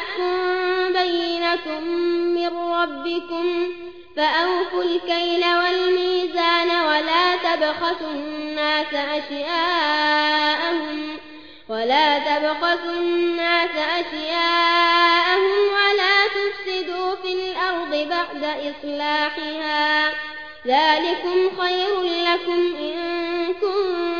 جاءتكم بينة من ربكم فأوفوا الكيل والميزان ولا تبخسوا الناس أشياءهم ولا تبخسوا الناس أشياءهم ولا تفسدوا في الأرض بعد إصلاحها ذلكم خير لكم إن كنتم